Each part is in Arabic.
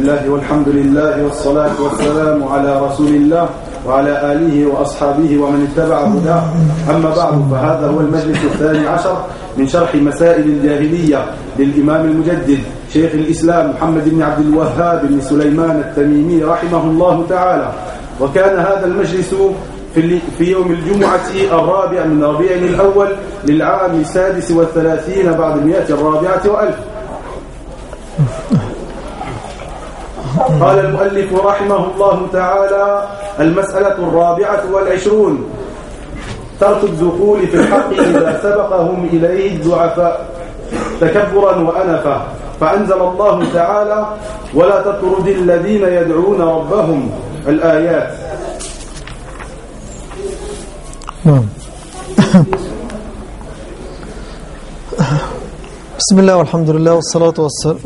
الله والحمد لله والصلاة والسلام على رسول الله وعلى آله وأصحابه ومن اتبع هداه. أما بعد فهذا هو المجلس الثاني عشر من شرح مسائل الجاهلية للإمام المجدد شيخ الإسلام محمد بن عبد الوهاب بن سليمان التميمي رحمه الله تعالى. وكان هذا المجلس في, في يوم الجمعة الرابع من ربيع الأول للعام السادس والثلاثين بعد المئة الرابعة وألف. قال المؤلف رحمه الله تعالى المسألة الرابعة والعشرون. ترك الدخول في الحق إذا سبقهم إليه الضعفاء. تكبرا وأنفا. فأنزل الله تعالى ولا تطرد الذين يدعون ربهم الآيات. نعم. بسم الله والحمد لله والصلاة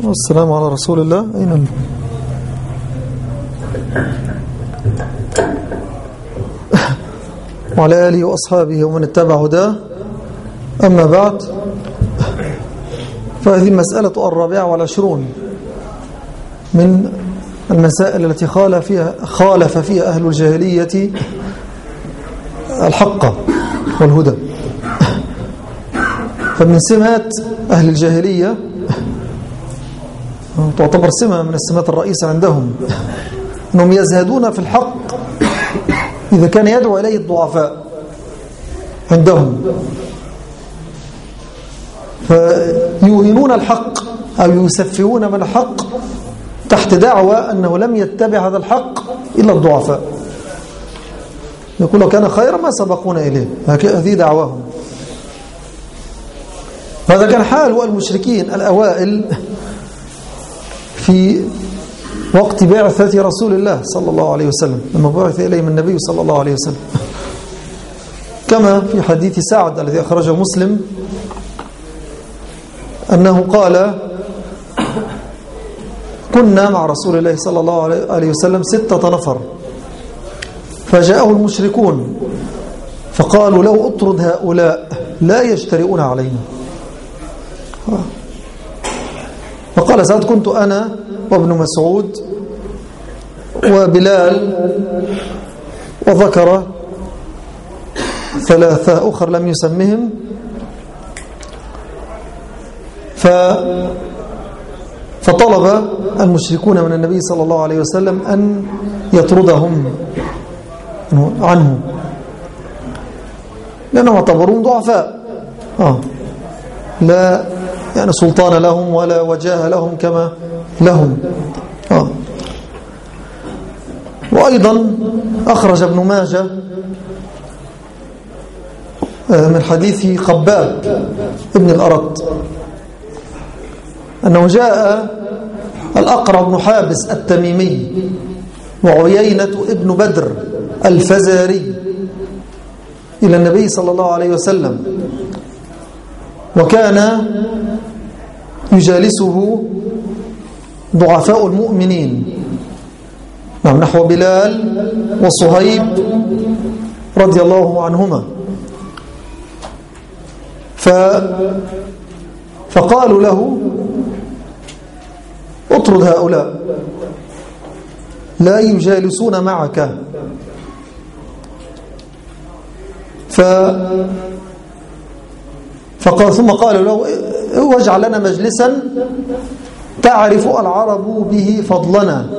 والسلام على رسول الله. أين وعلى آله وأصحابه ومن اتبع هداه. أما بعد فهذه المسألة الرابعة والعشرون من المسائل التي خالف فيها, خالف فيها أهل الجاهلية الحق والهدى. فمن سمات أهل الجاهلية تعتبر سمة من السمات الرئيسة عندهم. أنهم يزهدون في الحق. إذا كان يدعو إليه الضعفاء عندهم. فيوهنون الحق أو يسفهون من الحق تحت دعوى أنه لم يتبع هذا الحق إلا الضعفاء. يقول كان خيرا ما سبقونا إليه هذه دعواهم. هذا كان حال المشركين الأوائل في وقت بعثة رسول الله صلى الله عليه وسلم. لما بعث إليهم النبي صلى الله عليه وسلم. كما في حديث سعد الذي أخرجه مسلم أنه قال كنا مع رسول الله صلى الله عليه وسلم ستة نفر. فجاءه المشركون فقالوا لو أطرد هؤلاء لا يجترئون علينا. فقال سعد كنت أنا وابن مسعود وبلال وذكر ثلاثة أخر لم يسمهم. ف فطلب المشركون من النبي صلى الله عليه وسلم أن يطردهم عنه. لأنهم اعتبرون ضعفاء. آه. لا يعني سلطان لهم ولا وجاه لهم كما لهم آه. وأيضا أخرج ابن ماجه من حديث خباب ابن الأرط أنه جاء الأقرع بن حابس التميمي وعيينة ابن بدر الفزاري إلى النبي صلى الله عليه وسلم وكان يجالسه ضعفاء المؤمنين. نعم نحو بلال وصهيب رضي الله عنهما. ف فقالوا له اطرد هؤلاء لا يجالسون معك. ف فقال ثم قالوا له واجعل لنا مجلسا تعرف العرب به فضلنا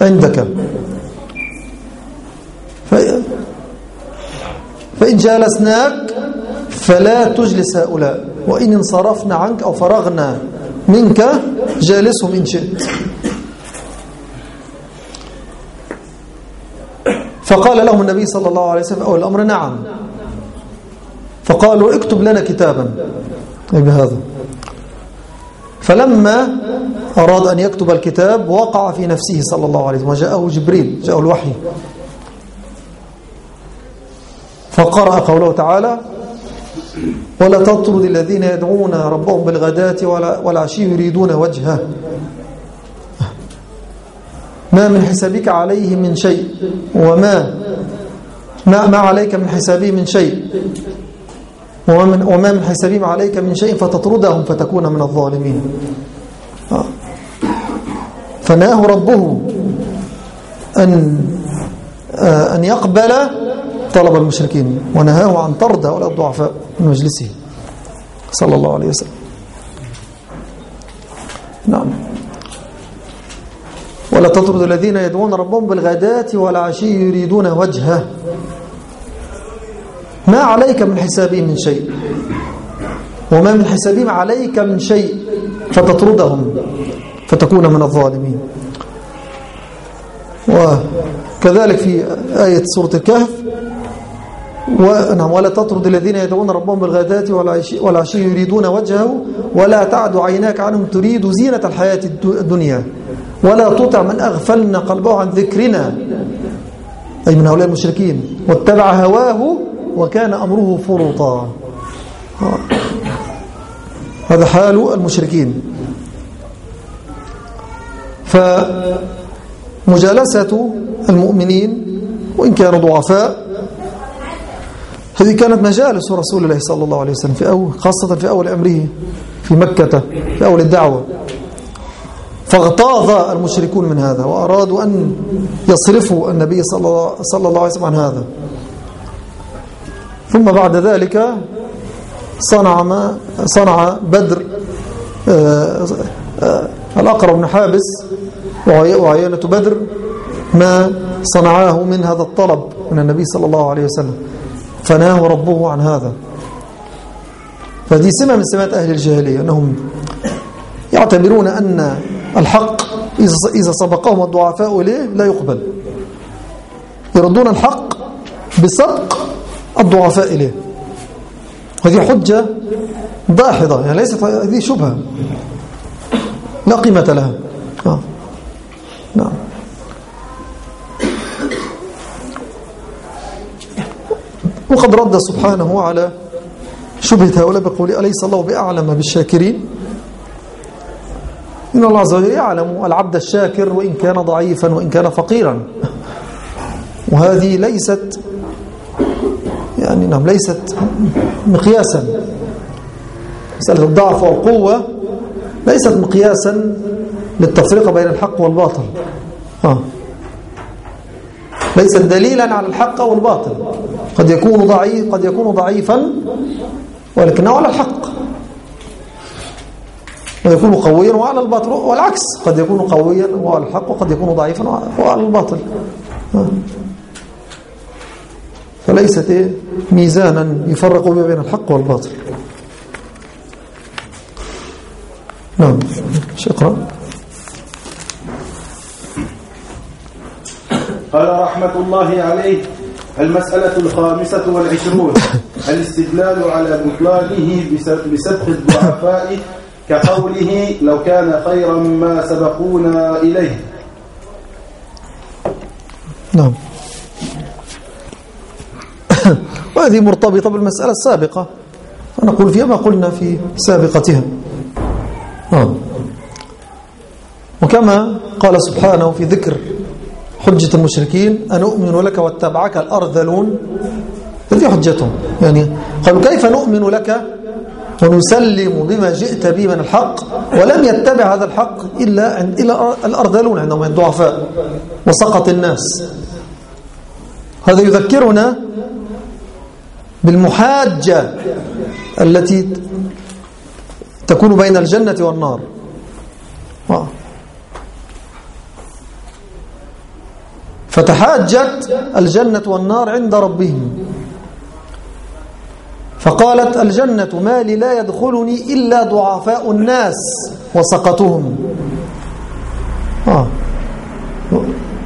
عندك. فإن جالسناك فلا تجلس هؤلاء. وإن انصرفنا عنك أو فرغنا منك جالسهم إن شئت. فقال لهم النبي صلى الله عليه وسلم أول الأمر نعم. فقالوا اكتب لنا كتابا. بهذا. فلما أراد أن يكتب الكتاب وقع في نفسه صلى الله عليه وسلم وجاءه جبريل جاءه الوحي. فقرأ قوله تعالى ولا تطرد الذين يدعون ربهم بالغداة والعشي يريدون وجهه. ما من حسابك عليه من شيء وما ما, عليك من حسابه من شيء. وما من, وما من حسابهم عليك من شيء فتطردهم فتكون من الظالمين. فناه ربه أن أن يقبل طلب المشركين ونهاه عن طرد هؤلاء الضعفاء من مجلسه. صلى الله عليه وسلم. نعم. ولا تطرد الذين يدعون ربهم بالغداة والعشي يريدون وجهه. ما عليك من حسابهم من شيء. وما من حسابهم عليك من شيء فتطردهم فتكون من الظالمين. وكذلك في آية سورة الكهف ولا تطرد الذين يدعون ربهم بالغداة والعشي يريدون وجهه ولا تعد عيناك عنهم تريد زينة الحياة الدنيا. ولا تطع من أغفلنا قلبه عن ذكرنا. أي من هؤلاء المشركين. واتبع هواه وكان أمره فرطا هذا حال المشركين. فمجالسة المؤمنين وإن كانوا ضعفاء هذه كانت مجالس رسول الله صلى الله عليه وسلم في أول خاصة في أول أمره في مكة في أول الدعوة. فاغتاظ المشركون من هذا وأرادوا أن يصرفوا النبي صلى الله عليه وسلم عن هذا. ثم بعد ذلك صنع ما صنع بدر آه، آه، الأقرب بن حابس وعيانة بدر ما صنعاه من هذا الطلب من النبي صلى الله عليه وسلم. فناه ربه عن هذا. فهذه سمة من سمات أهل الجاهلية أنهم يعتبرون أن الحق إذا سبقهم الضعفاء إليه لا يقبل. يردون الحق بسبق الضعفاء إليه. هذه حجة داحضة يعني ليست هذه شبهة. لا قيمة لها. آه. نعم. وقد رد سبحانه على شبهة هؤلاء بقول أليس الله بأعلم بالشاكرين؟ إن الله عز وجل يعلم العبد الشاكر وإن كان ضعيفا وإن كان فقيرا. وهذه ليست يعني نعم ليست مقياسا. مسألة الضعف والقوة ليست مقياسا للتفرقة بين الحق والباطل. آه. ليست دليلا على الحق والباطل. قد يكون ضعيف قد يكون ضعيفا ولكنه على الحق. ويكون قويا وعلى الباطل والعكس قد يكون قويا وعلى الحق وقد يكون ضعيفا وعلى الباطل. آه. فليست إيه؟ ميزانا يفرق بين الحق والباطل. نعم شكرا قال رحمة الله عليه المسألة الخامسة والعشرون الاستدلال على بطلانه بسبق الضعفاء كقوله لو كان خيرا ما سبقونا إليه. نعم. وهذه مرتبطة بالمسألة السابقة. فنقول فيها ما قلنا في سابقتها. نعم. وكما قال سبحانه في ذكر حجة المشركين أن أؤمن لك واتبعك الأرذلون؟ هذه حجتهم. يعني قالوا كيف نؤمن لك؟ ونسلم بما جئت به من الحق ولم يتبع هذا الحق إلا إلى الأرذلون عندهم الضعفاء وسقط الناس. هذا يذكرنا بالمحاجة التي تكون بين الجنة والنار آه. فتحاجت الجنة والنار عند ربهم فقالت الجنة ما لي لا يدخلني إلا ضعفاء الناس وسقطهم آه.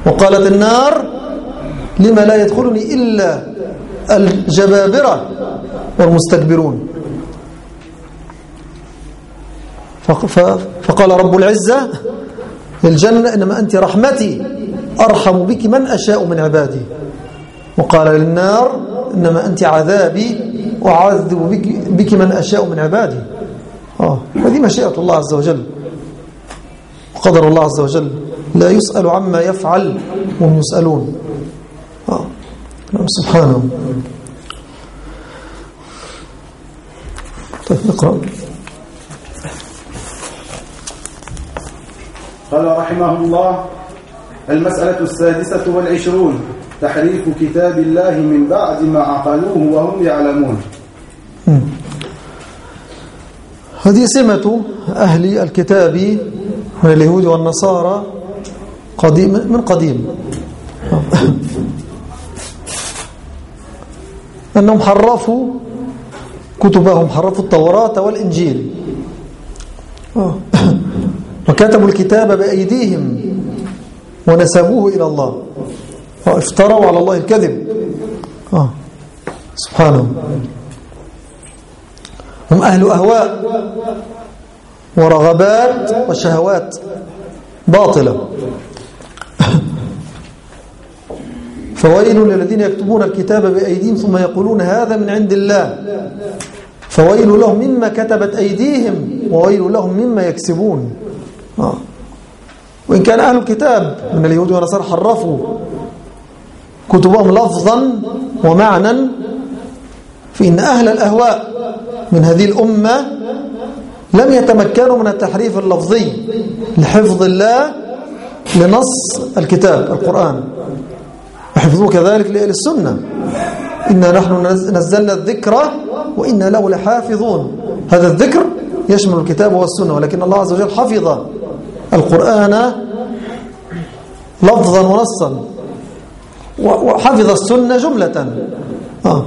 وقالت النار لما لا يدخلني إلا الجبابرة والمستكبرون فقال رب العزة للجنة إنما أنت رحمتي أرحم بك من أشاء من عبادي وقال للنار إنما أنت عذابي أعذب بك, بك من أشاء من عبادي آه. هذه مشيئة الله عز وجل وقدر الله عز وجل لا يسأل عما يفعل وهم يسألون. نعم سبحانه. طيب نقرأ. قال رحمه الله المسألة السادسة والعشرون تحريف كتاب الله من بعد ما عقلوه وهم يعلمون. هذه سمة أهل الكتاب من اليهود والنصارى قديم من قديم. أنهم حرفوا كتبهم حرفوا التوراة والإنجيل. وكتبوا الكتاب بأيديهم ونسبوه إلى الله. وافتروا على الله الكذب. آه. سبحانه. هم أهل أهواء ورغبات وشهوات باطلة. فويل للذين يكتبون الكتاب بأيديهم ثم يقولون هذا من عند الله. فويل لهم مما كتبت أيديهم وويل لهم مما يكسبون. آه. وإن كان أهل الكتاب من اليهود والنصارى حرفوا كتبهم لفظا ومعنى فإن أهل الأهواء من هذه الأمة لم يتمكنوا من التحريف اللفظي لحفظ الله لنص الكتاب القرآن. وحفظوه كذلك لأهل السنة. إنا نحن نزلنا الذكر وإنا له لحافظون. هذا الذكر يشمل الكتاب والسنة ولكن الله عز وجل حفظ القرآن لفظا ونصا وحفظ السنة جملة. آه.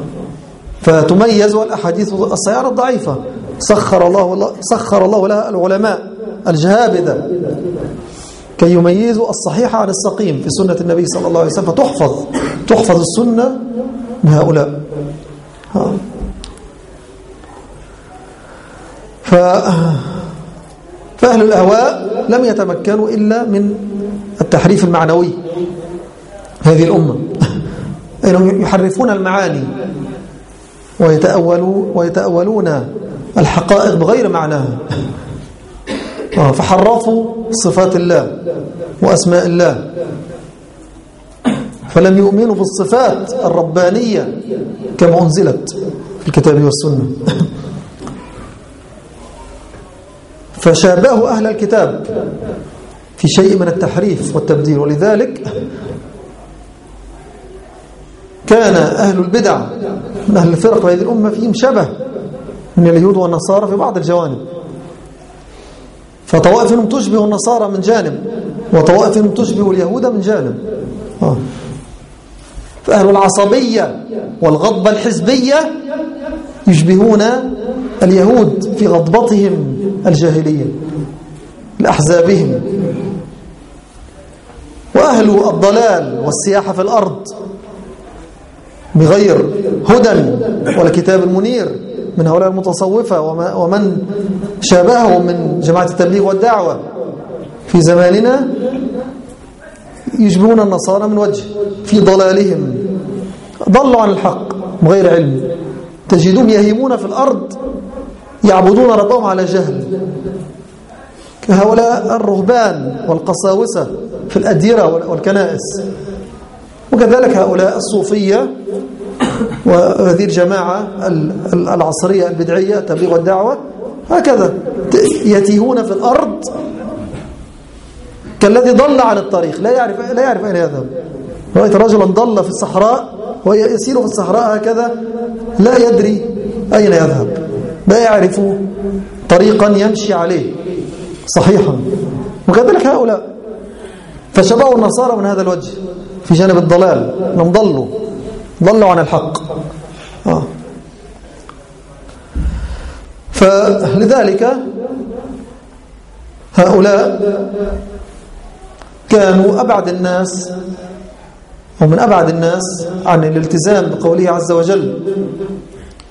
فتميز الأحاديث الصحيحة الضعيفة. سخر الله سخر الله لها العلماء الجهابذة. كي يميزوا الصحيح عن السقيم في سنة النبي صلى الله عليه وسلم فتحفظ تحفظ السنة بهؤلاء. ف فأهل الأهواء لم يتمكنوا إلا من التحريف المعنوي. هذه الأمة. أنهم يحرفون المعاني ويتأولوا ويتأولون الحقائق بغير معناها. آه، فحرفوا صفات الله وأسماء الله. فلم يؤمنوا بالصفات الربانية كما أنزلت في الكتاب والسنة. فشابهوا أهل الكتاب في شيء من التحريف والتبديل ولذلك كان أهل البدع من أهل الفرق هذه الأمة فيهم شبه من اليهود والنصارى في بعض الجوانب. فطوائف منهم تشبه النصارى من جانب وطوائف منهم تشبه اليهود من جانب. آه. فأهل العصبية والغضبة الحزبية يشبهون اليهود في غضبتهم الجاهلية لأحزابهم. وأهل الضلال والسياحة في الأرض بغير هدى والكتاب المنير من هؤلاء المتصوفة ومن شابههم من جماعة التبليغ والدعوة. في زماننا يشبهون النصارى من وجه في ضلالهم. ضلوا عن الحق بغير علم. تجدون يهيمون في الأرض يعبدون ربهم على جهل. كهؤلاء الرهبان والقساوسة في الأديرة والكنائس. وكذلك هؤلاء الصوفية وهذه الجماعة العصرية البدعية تبليغ الدعوة هكذا يتيهون في الأرض كالذي ضل عن الطريق لا يعرف لا يعرف أين يذهب. رأيت رجلا ضل في الصحراء ويسير في الصحراء هكذا لا يدري أين يذهب لا يعرف طريقا يمشي عليه. صحيحا وكذلك هؤلاء فشبهوا النصارى من هذا الوجه في جانب الضلال انهم ضلوا. ضلوا عن الحق. آه. فلذلك هؤلاء كانوا أبعد الناس ومن أبعد الناس عن الالتزام بقوله عز وجل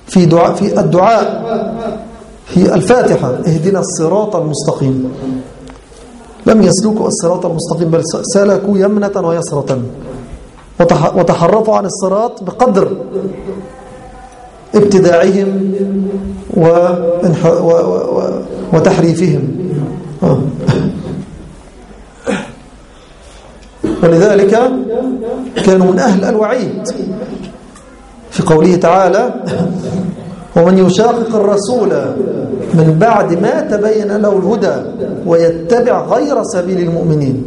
في دعاء في الدعاء في الفاتحة اهدنا الصراط المستقيم. لم يسلكوا الصراط المستقيم بل سلكوا يمنة ويسرة. وتحرفوا عن الصراط بقدر ابتداعهم وتحريفهم. آه. ولذلك كانوا من أهل الوعيد. في قوله تعالى ومن يشاقق الرسول من بعد ما تبين له الهدى ويتبع غير سبيل المؤمنين.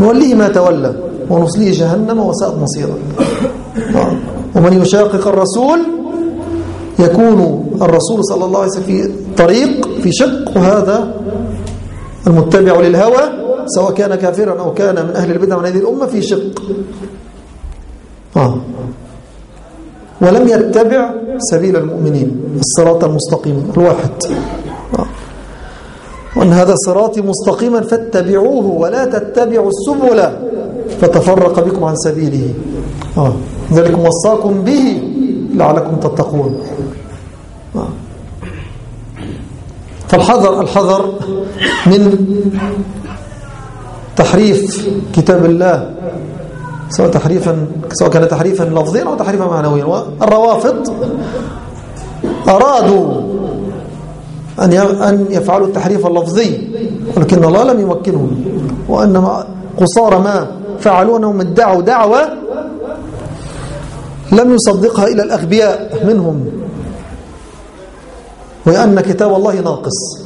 نوليه ما تولى. ونصليه جهنم وساءت مصيرا. ومن يشاقق الرسول يكون الرسول صلى الله عليه وسلم في طريق في شق وهذا المتبع للهوى سواء كان كافرا أو كان من أهل البدع من هذه الأمة في شق آه. ولم يتبع سبيل المؤمنين الصراط المستقيم الواحد آه. وأن هذا صراطي مستقيما فاتبعوه ولا تتبعوا السبل فتفرق بكم عن سبيله آه. ذلك وصاكم به لعلكم تتقون آه. فالحذر الحذر من تحريف كتاب الله سواء تحريفا سواء كان تحريفا لفظيا أو تحريفا معنويا والروافض أرادوا أن أن يفعلوا التحريف اللفظي ولكن الله لم يمكنهم وإنما قصار ما فعلوا انهم ادعوا دعوة لم يصدقها إلى الأغبياء منهم. وأن كتاب الله ناقص.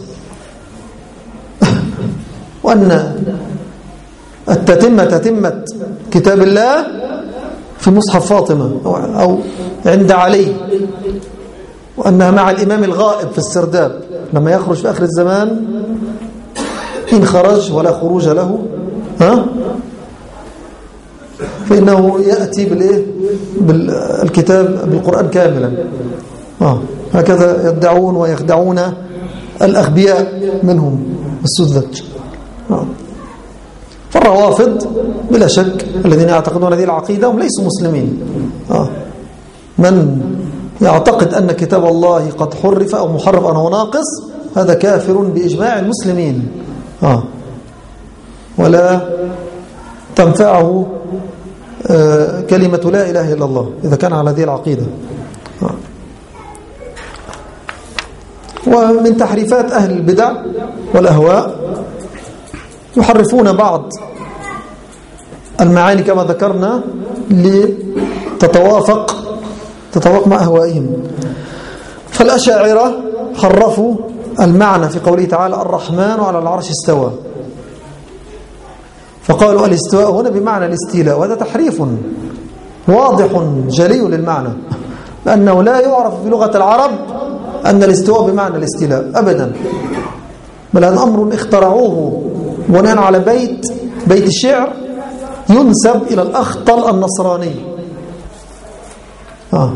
وأن التتمة تتمة كتاب الله في مصحف فاطمة أو عند علي. وأنها مع الإمام الغائب في السرداب. لما يخرج في آخر الزمان إن خرج ولا خروج له. ها؟ فإنه يأتي بالإيه بالكتاب بالقرآن كاملا آه هكذا يدعون ويخدعون الأغبياء منهم السذج آه. فالروافض بلا شك الذين يعتقدون هذه العقيدة هم ليسوا مسلمين آه. من يعتقد أن كتاب الله قد حرف أو محرف أو ناقص هذا كافر بإجماع المسلمين آه. ولا تنفعه كلمة لا إله إلا الله إذا كان على هذه العقيدة. آه. ومن تحريفات أهل البدع والأهواء يحرفون بعض المعاني كما ذكرنا لتتوافق تتوافق مع أهوائهم. فالأشاعرة حرفوا المعنى في قوله تعالى الرحمن على العرش استوى فقالوا الاستواء هنا بمعنى الاستيلاء وهذا تحريف واضح جلي للمعنى لأنه لا يعرف في لغة العرب أن الاستواء بمعنى الاستيلاء أبدا. بل هذا أمر اخترعوه بناء على بيت بيت الشعر ينسب إلى الأخطل النصراني. آه.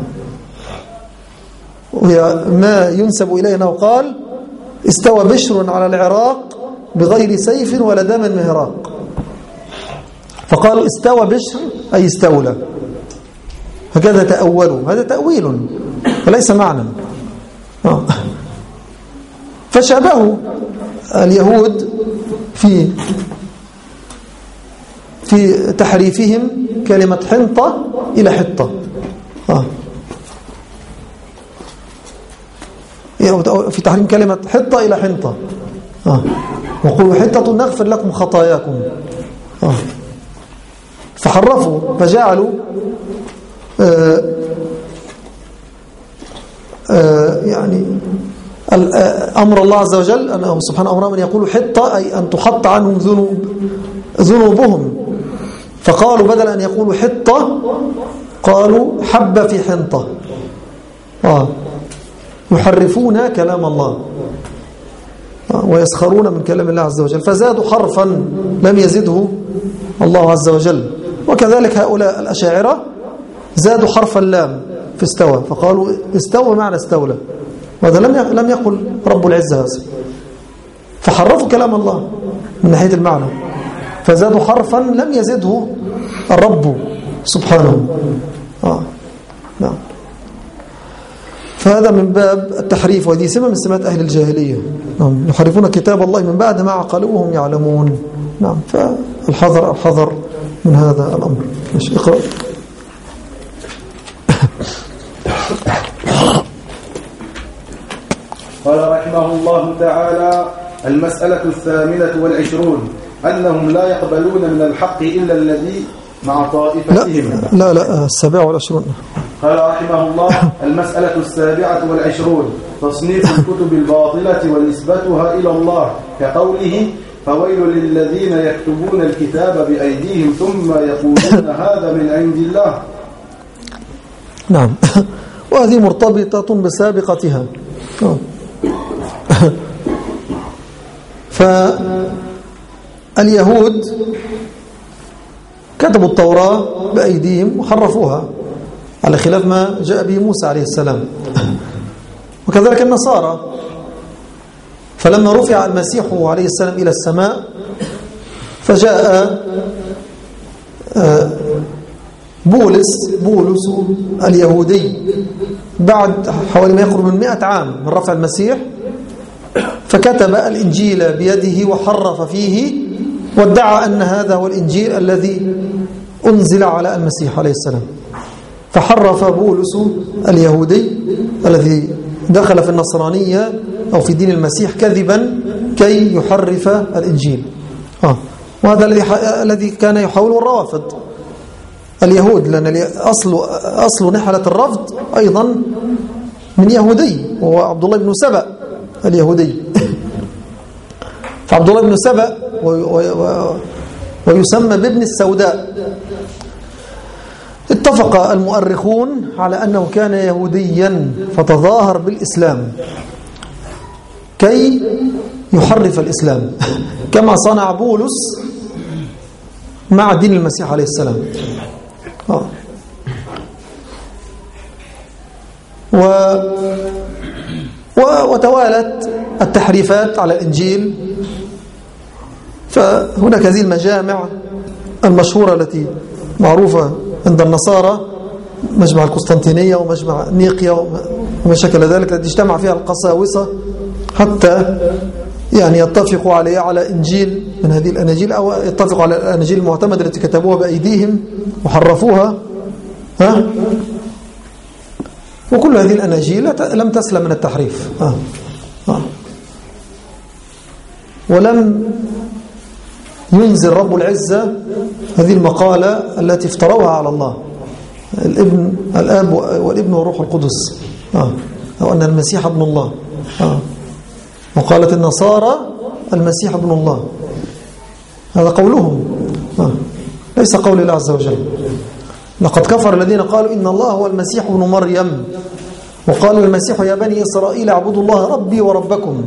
ما ينسب إليه أنه قال استوى بشر على العراق بغير سيف ولا دم مهراق فقالوا استوى بشر أي استولى هكذا تأولوا هذا تأويل فليس معنى آه. فشابهوا اليهود في في تحريفهم كلمة حنطة إلى حطة آه. في تحريم كلمة حطة إلى حنطة آه. وقولوا حطة نغفر لكم خطاياكم آه. فحرفوا فجعلوا آه آه يعني أمر الله عز وجل أنه سبحانه أمر من يقول حطة أي أن تحط عنهم ذنوب ذنوبهم. فقالوا بدل أن يقولوا حطة قالوا حب في حنطة. آه. يحرفون كلام الله. آه. ويسخرون من كلام الله عز وجل. فزادوا حرفا لم يزده الله عز وجل. وكذلك هؤلاء الأشاعرة زادوا حرف اللام في استوى فقالوا استوى معنى استولى وهذا لم لم يقل رب العزة هذا. فحرفوا كلام الله من ناحية المعنى. فزادوا حرفا لم يزده الرب سبحانه. آه. نعم. فهذا من باب التحريف وهذه سمة من سمات أهل الجاهلية. نعم. يحرفون كتاب الله من بعد ما عقلوه وهم يعلمون. نعم. فالحذر الحذر من هذا الأمر. مش اقرأ. قال رحمه الله تعالى المسألة الثامنة والعشرون أنهم لا يقبلون من الحق إلا الذي مع طائفتهم. لا لا, لا السابعة والعشرون. قال رحمه الله المسألة السابعة والعشرون تصنيف الكتب الباطلة ونسبتها إلى الله كقوله فويل للذين يكتبون الكتاب بأيديهم ثم يقولون هذا من عند الله. نعم. وهذه مرتبطة بسابقتها. فاليهود كتبوا التوراة بأيديهم وحرفوها على خلاف ما جاء به موسى عليه السلام. وكذلك النصارى. فلما رفع المسيح عليه السلام إلى السماء فجاء آه، بولس بولس اليهودي بعد حوالي ما يقرب من مئة عام من رفع المسيح فكتب الإنجيل بيده وحرف فيه وادعى أن هذا هو الإنجيل الذي أنزل على المسيح عليه السلام. فحرف بولس اليهودي الذي دخل في النصرانية أو في دين المسيح كذبا كي يحرف الإنجيل. آه. وهذا الذي كان يحاوله الروافض. اليهود لأن أصل, أصل نحلة الرفض أيضا من يهودي وهو عبد الله بن سبأ اليهودي. فعبد الله بن سبأ ويسمى بابن السوداء. اتفق المؤرخون على أنه كان يهوديا فتظاهر بالإسلام. كي يحرف الإسلام. كما صنع بولس مع دين المسيح عليه السلام. آه. و وتوالت التحريفات على الإنجيل. فهناك هذه المجامع المشهورة التي معروفة عند النصارى مجمع القسطنطينية ومجمع نيقيا وما شكل ذلك التي اجتمع فيها القساوسة حتى يعني يتفقوا عليه على إنجيل من هذه الأناجيل أو يتفقوا على الأناجيل المعتمدة التي كتبوها بأيديهم وحرفوها ها؟ وكل هذه الأناجيل لم تسلم من التحريف ها؟ ها؟ ولم ينزل رب العزة هذه المقالة التي افتروها على الله. الابن الآب والابن وروح القدس. آه. أو أن المسيح ابن الله. آه. وقالت النصارى المسيح ابن الله. هذا قولهم. آه. ليس قول الله عز وجل. لقد كفر الذين قالوا إن الله هو المسيح ابن مريم. وقال المسيح يا بني إسرائيل اعبدوا الله ربي وربكم.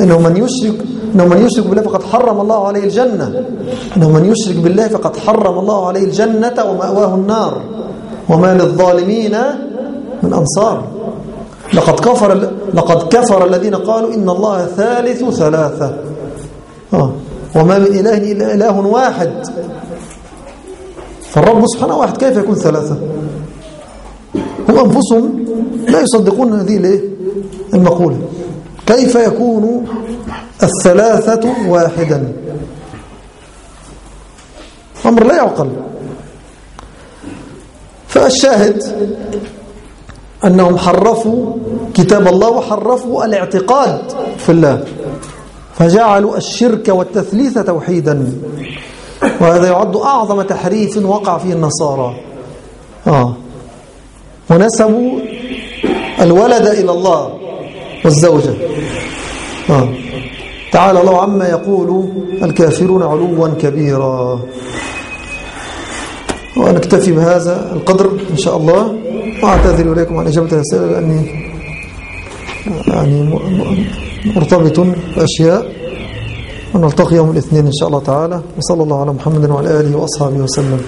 إنه من يشرك إنه من يشرك بالله فقد حرم الله عليه الجنة. إنه من يشرك بالله فقد حرم الله عليه الجنة ومأواه النار. وما للظالمين من أنصار. لقد كفر لقد كفر الذين قالوا إن الله ثالث ثلاثة. آه. وما من إله إلا إله واحد. فالرب سبحانه واحد كيف يكون ثلاثة؟ هم أنفسهم لا يصدقون هذه المقولة. كيف يكون الثلاثة واحدا؟ أمر لا يعقل. فالشاهد أنهم حرفوا كتاب الله وحرفوا الاعتقاد في الله. فجعلوا الشرك والتثليث توحيدا. وهذا يعد أعظم تحريف وقع فيه النصارى. آه. ونسبوا الولد إلى الله والزوجة آه. تعالى الله عما يقول الكافرون علوا كبيرا. ونكتفي بهذا القدر إن شاء الله. وأعتذر إليكم عن إجابة الأسئلة لأني يعني مرتبط بأشياء. ونلتقي يوم الاثنين إن شاء الله تعالى. وصلى الله على محمد وعلى آله وأصحابه وسلم.